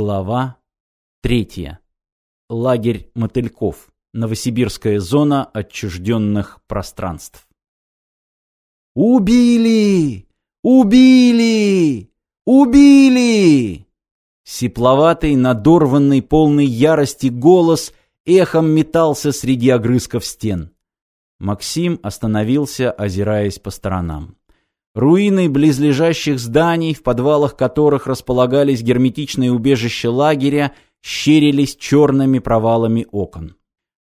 Глава третья. Лагерь мотыльков. Новосибирская зона отчужденных пространств. «Убили! Убили! Убили!» Сепловатый, надорванный, полный ярости голос эхом метался среди огрызков стен. Максим остановился, озираясь по сторонам. Руины близлежащих зданий, в подвалах которых располагались герметичные убежища лагеря, щерились черными провалами окон.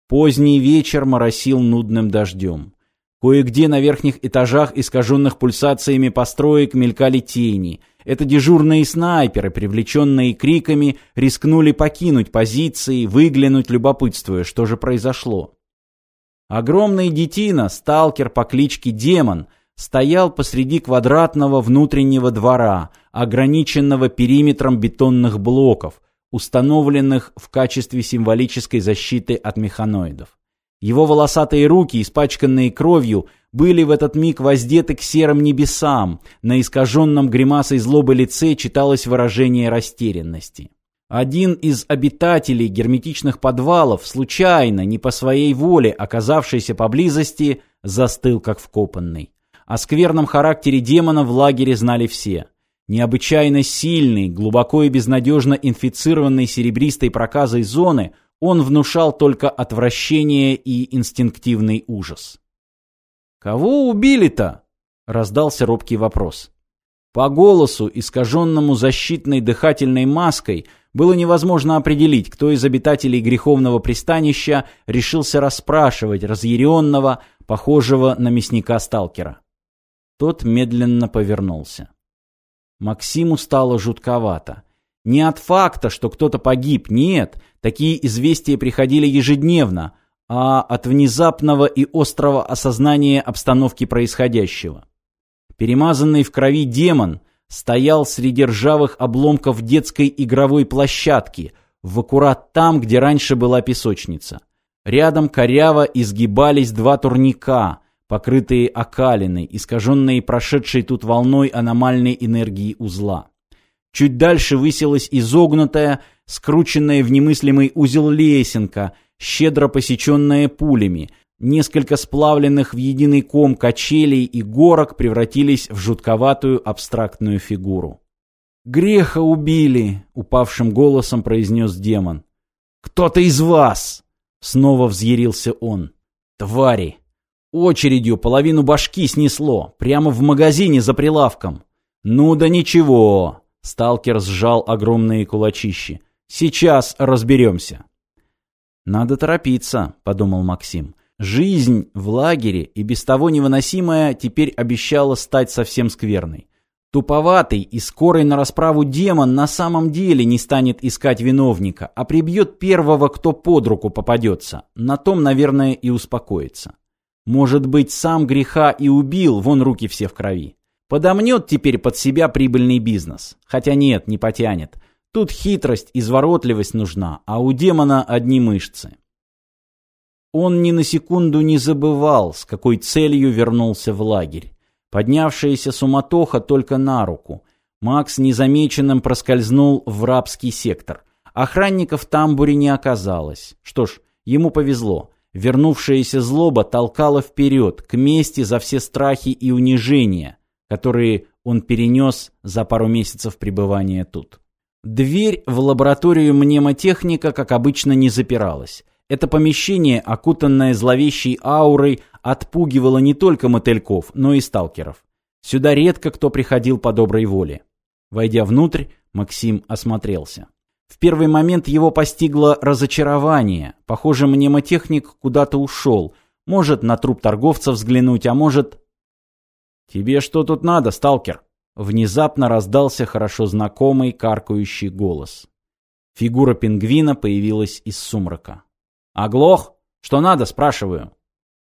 Поздний вечер моросил нудным дождем. Кое-где на верхних этажах искаженных пульсациями построек мелькали тени. Это дежурные снайперы, привлеченные криками, рискнули покинуть позиции, выглянуть, любопытствуя, что же произошло. Огромный детина, сталкер по кличке Демон — стоял посреди квадратного внутреннего двора, ограниченного периметром бетонных блоков, установленных в качестве символической защиты от механоидов. Его волосатые руки, испачканные кровью, были в этот миг воздеты к серым небесам, на искаженном гримасой злобы лице читалось выражение растерянности. Один из обитателей герметичных подвалов, случайно, не по своей воле оказавшийся поблизости, застыл как вкопанный. О скверном характере демона в лагере знали все. Необычайно сильный, глубоко и безнадежно инфицированный серебристой проказой зоны, он внушал только отвращение и инстинктивный ужас. «Кого убили-то?» — раздался робкий вопрос. По голосу, искаженному защитной дыхательной маской, было невозможно определить, кто из обитателей греховного пристанища решился расспрашивать разъяренного, похожего на мясника-сталкера. Тот медленно повернулся. Максиму стало жутковато. Не от факта, что кто-то погиб, нет, такие известия приходили ежедневно, а от внезапного и острого осознания обстановки происходящего. Перемазанный в крови демон стоял среди ржавых обломков детской игровой площадки, в аккурат там, где раньше была песочница. Рядом коряво изгибались два турника, покрытые окалиной, искаженные прошедшей тут волной аномальной энергии узла. Чуть дальше высилась изогнутая, скрученная в немыслимый узел лесенка, щедро посеченная пулями. Несколько сплавленных в единый ком качелей и горок превратились в жутковатую абстрактную фигуру. «Греха убили!» — упавшим голосом произнес демон. «Кто-то из вас!» — снова взъярился он. «Твари! Очередью половину башки снесло, прямо в магазине за прилавком. Ну да ничего. Сталкер сжал огромные кулачищи. Сейчас разберемся. Надо торопиться, подумал Максим. Жизнь в лагере и без того невыносимая теперь обещала стать совсем скверной. Туповатый и скорый на расправу демон на самом деле не станет искать виновника, а прибьет первого, кто под руку попадется. На том, наверное, и успокоится. Может быть, сам греха и убил, вон руки все в крови. Подомнет теперь под себя прибыльный бизнес. Хотя нет, не потянет. Тут хитрость, изворотливость нужна, а у демона одни мышцы. Он ни на секунду не забывал, с какой целью вернулся в лагерь. Поднявшаяся суматоха только на руку. Макс незамеченным проскользнул в рабский сектор. Охранников в тамбуре не оказалось. Что ж, ему повезло. Вернувшаяся злоба толкала вперед, к мести за все страхи и унижения, которые он перенес за пару месяцев пребывания тут. Дверь в лабораторию мнемотехника, как обычно, не запиралась. Это помещение, окутанное зловещей аурой, отпугивало не только мотыльков, но и сталкеров. Сюда редко кто приходил по доброй воле. Войдя внутрь, Максим осмотрелся. В первый момент его постигло разочарование. Похоже, мнемотехник куда-то ушел. Может, на труп торговца взглянуть, а может... «Тебе что тут надо, сталкер?» Внезапно раздался хорошо знакомый каркающий голос. Фигура пингвина появилась из сумрака. «Оглох? Что надо, спрашиваю?»